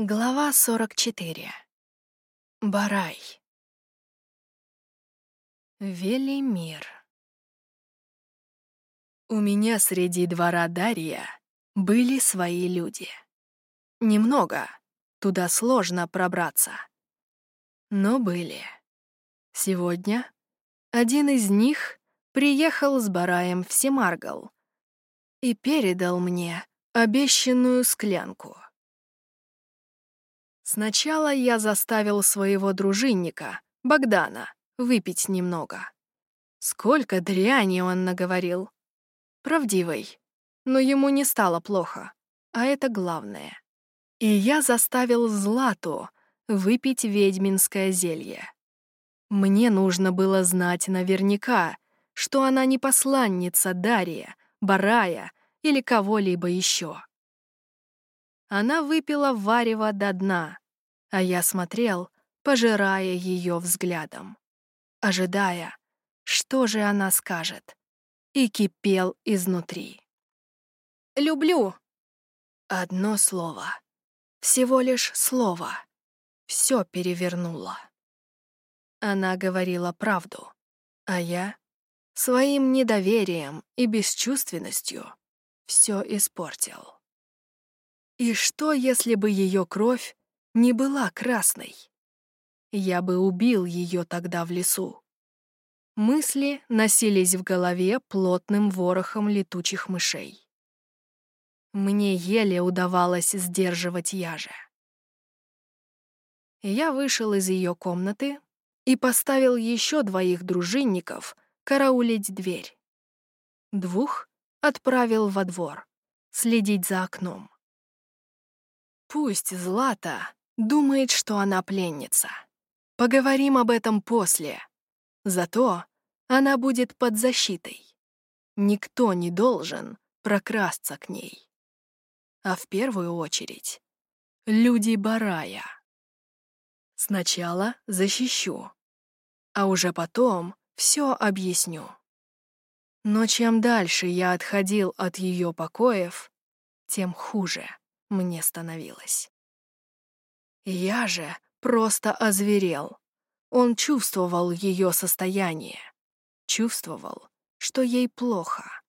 Глава 44. Барай. Велимир. У меня среди двора Дарья были свои люди. Немного, туда сложно пробраться. Но были. Сегодня один из них приехал с Бараем в Семаргал и передал мне обещанную склянку — Сначала я заставил своего дружинника, Богдана, выпить немного. Сколько дряни он наговорил. Правдивый. Но ему не стало плохо, а это главное. И я заставил Злату выпить ведьминское зелье. Мне нужно было знать наверняка, что она не посланница Дария, Барая или кого-либо еще. Она выпила варево до дна, а я смотрел, пожирая ее взглядом, ожидая, что же она скажет, и кипел изнутри. «Люблю!» Одно слово. Всего лишь слово. Все перевернуло. Она говорила правду, а я своим недоверием и бесчувственностью все испортил. И что, если бы ее кровь не была красной? Я бы убил ее тогда в лесу. Мысли носились в голове плотным ворохом летучих мышей. Мне еле удавалось сдерживать яже. Я вышел из ее комнаты и поставил еще двоих дружинников караулить дверь. Двух отправил во двор, следить за окном. Пусть Злата думает, что она пленница. Поговорим об этом после. Зато она будет под защитой. Никто не должен прокрасться к ней. А в первую очередь — люди Барая. Сначала защищу, а уже потом все объясню. Но чем дальше я отходил от ее покоев, тем хуже мне становилось. Я же просто озверел. Он чувствовал ее состояние, чувствовал, что ей плохо.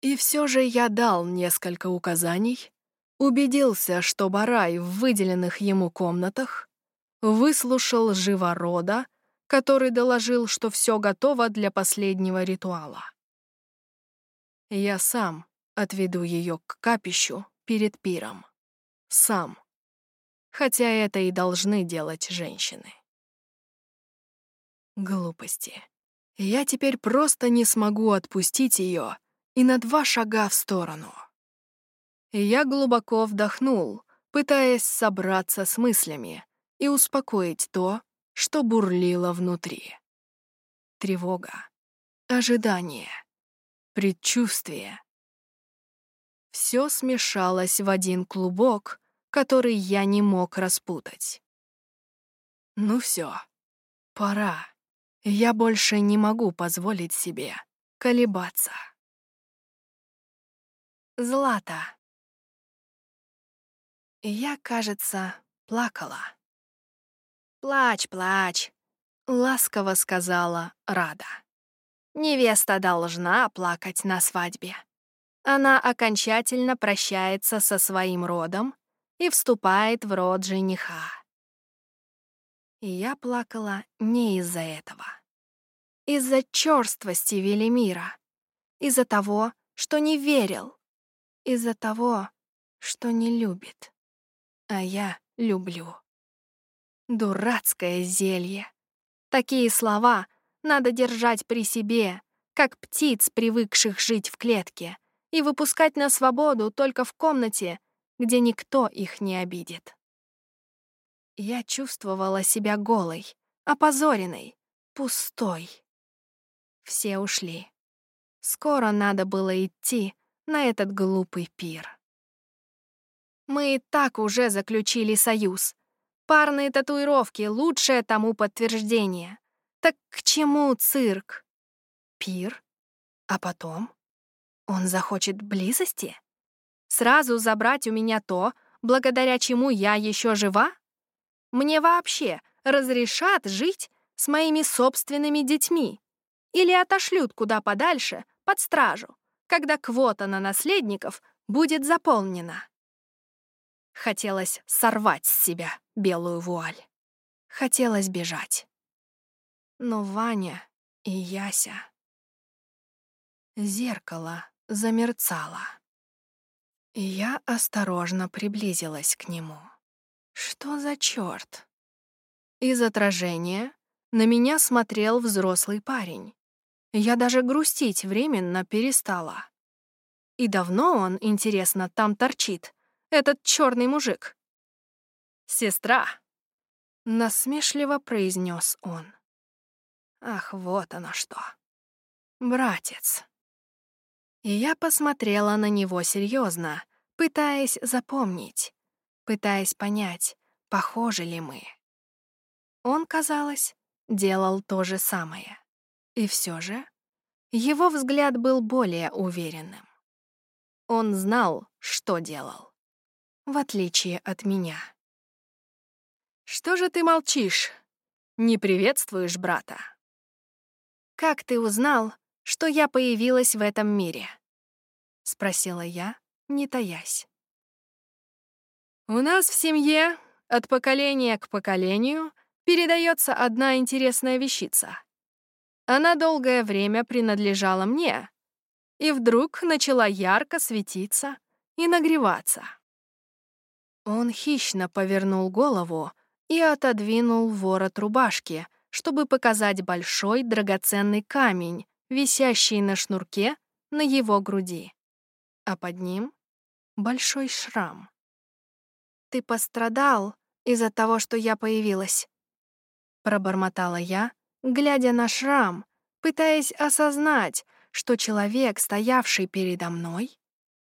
И все же я дал несколько указаний, убедился, что Барай в выделенных ему комнатах, выслушал живорода, который доложил, что все готово для последнего ритуала. Я сам отведу ее к капищу перед пиром. Сам. Хотя это и должны делать женщины. Глупости. Я теперь просто не смогу отпустить ее и на два шага в сторону. Я глубоко вдохнул, пытаясь собраться с мыслями и успокоить то, что бурлило внутри. Тревога, ожидание, предчувствие, все смешалось в один клубок, который я не мог распутать. Ну все, пора. Я больше не могу позволить себе колебаться. Злата. Я, кажется, плакала. «Плачь, плачь», — ласково сказала Рада. «Невеста должна плакать на свадьбе» она окончательно прощается со своим родом и вступает в род жениха. И я плакала не из-за этого. Из-за черствости Велимира. Из-за того, что не верил. Из-за того, что не любит. А я люблю. Дурацкое зелье. Такие слова надо держать при себе, как птиц, привыкших жить в клетке — и выпускать на свободу только в комнате, где никто их не обидит. Я чувствовала себя голой, опозоренной, пустой. Все ушли. Скоро надо было идти на этот глупый пир. Мы и так уже заключили союз. Парные татуировки — лучшее тому подтверждение. Так к чему цирк? Пир? А потом? Он захочет близости? Сразу забрать у меня то, благодаря чему я еще жива? Мне вообще разрешат жить с моими собственными детьми или отошлют куда подальше под стражу, когда квота на наследников будет заполнена. Хотелось сорвать с себя белую вуаль. Хотелось бежать. Но Ваня и Яся... Зеркало замерцало. И я осторожно приблизилась к нему. Что за черт? Из отражения на меня смотрел взрослый парень. Я даже грустить временно перестала. И давно он, интересно, там торчит, этот черный мужик. «Сестра!» — насмешливо произнес он. Ах, вот оно что. Братец. И я посмотрела на него серьезно, пытаясь запомнить, пытаясь понять, похожи ли мы. Он, казалось, делал то же самое. И все же его взгляд был более уверенным. Он знал, что делал, в отличие от меня. «Что же ты молчишь? Не приветствуешь брата?» «Как ты узнал, что я появилась в этом мире?» — спросила я, не таясь. «У нас в семье от поколения к поколению передается одна интересная вещица. Она долгое время принадлежала мне, и вдруг начала ярко светиться и нагреваться. Он хищно повернул голову и отодвинул ворот рубашки, чтобы показать большой драгоценный камень, висящий на шнурке на его груди. А под ним — большой шрам. «Ты пострадал из-за того, что я появилась», — пробормотала я, глядя на шрам, пытаясь осознать, что человек, стоявший передо мной,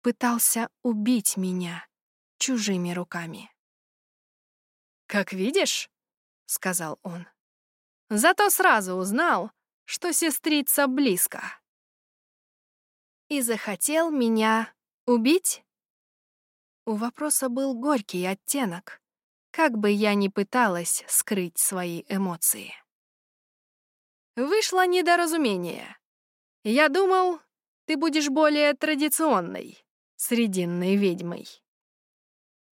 пытался убить меня чужими руками. «Как видишь», — сказал он, — «зато сразу узнал, что сестрица близко». «И захотел меня убить?» У вопроса был горький оттенок, как бы я ни пыталась скрыть свои эмоции. Вышло недоразумение. Я думал, ты будешь более традиционной, срединной ведьмой.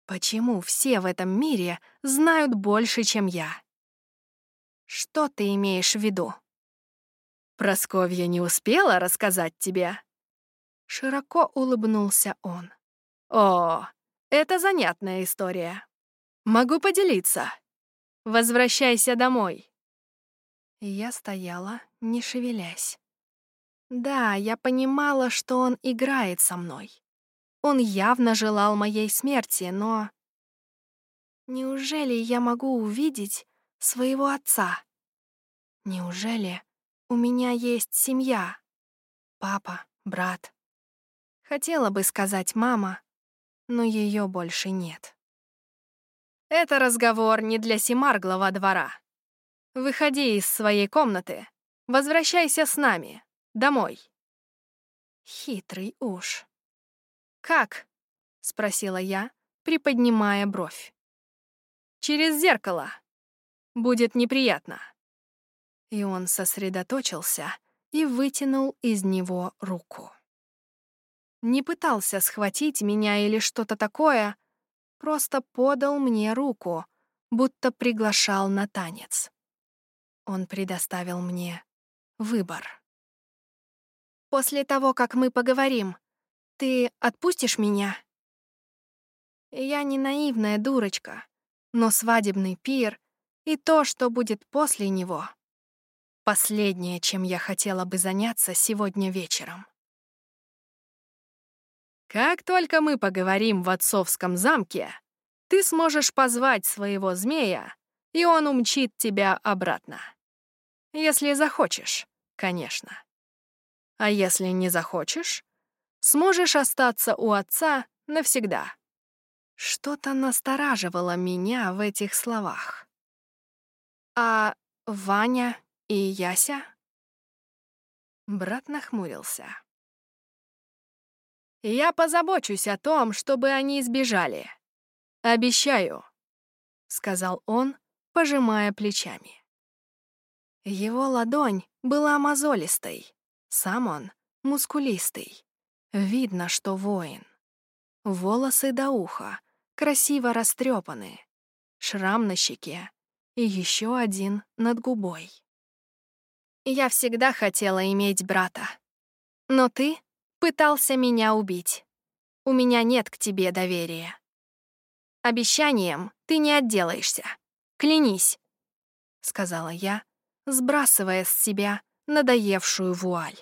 Почему все в этом мире знают больше, чем я? Что ты имеешь в виду? Просковья не успела рассказать тебе? Широко улыбнулся он. О, это занятная история. Могу поделиться. Возвращайся домой. Я стояла, не шевелясь. Да, я понимала, что он играет со мной. Он явно желал моей смерти, но... Неужели я могу увидеть своего отца? Неужели у меня есть семья? Папа, брат. Хотела бы сказать мама, но ее больше нет. Это разговор не для Семарглого двора. Выходи из своей комнаты, возвращайся с нами. Домой. Хитрый уж. Как? спросила я, приподнимая бровь. Через зеркало. Будет неприятно. И он сосредоточился и вытянул из него руку. Не пытался схватить меня или что-то такое, просто подал мне руку, будто приглашал на танец. Он предоставил мне выбор. После того, как мы поговорим, ты отпустишь меня? Я не наивная дурочка, но свадебный пир и то, что будет после него — последнее, чем я хотела бы заняться сегодня вечером. Как только мы поговорим в отцовском замке, ты сможешь позвать своего змея, и он умчит тебя обратно. Если захочешь, конечно. А если не захочешь, сможешь остаться у отца навсегда. Что-то настораживало меня в этих словах. А Ваня и Яся? Брат нахмурился. «Я позабочусь о том, чтобы они избежали. «Обещаю», — сказал он, пожимая плечами. Его ладонь была мозолистой, сам он мускулистый. Видно, что воин. Волосы до уха, красиво растрепаны, шрам на щеке и еще один над губой. Я всегда хотела иметь брата. Но ты пытался меня убить. У меня нет к тебе доверия. Обещанием ты не отделаешься. Клянись, — сказала я, сбрасывая с себя надоевшую вуаль.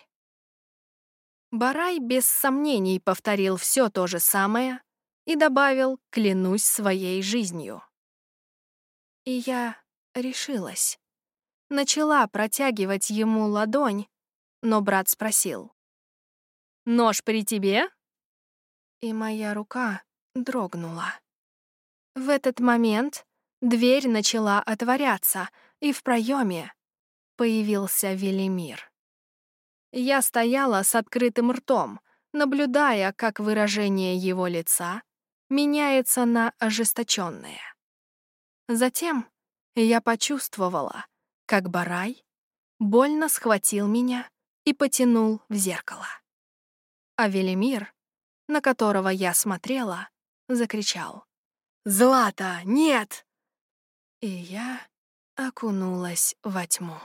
Барай без сомнений повторил все то же самое и добавил «клянусь своей жизнью». И я решилась. Начала протягивать ему ладонь, но брат спросил. «Нож при тебе?» И моя рука дрогнула. В этот момент дверь начала отворяться, и в проеме появился Велимир. Я стояла с открытым ртом, наблюдая, как выражение его лица меняется на ожесточенное. Затем я почувствовала, как Барай больно схватил меня и потянул в зеркало. А Велимир, на которого я смотрела, закричал «Злата, нет!» И я окунулась во тьму.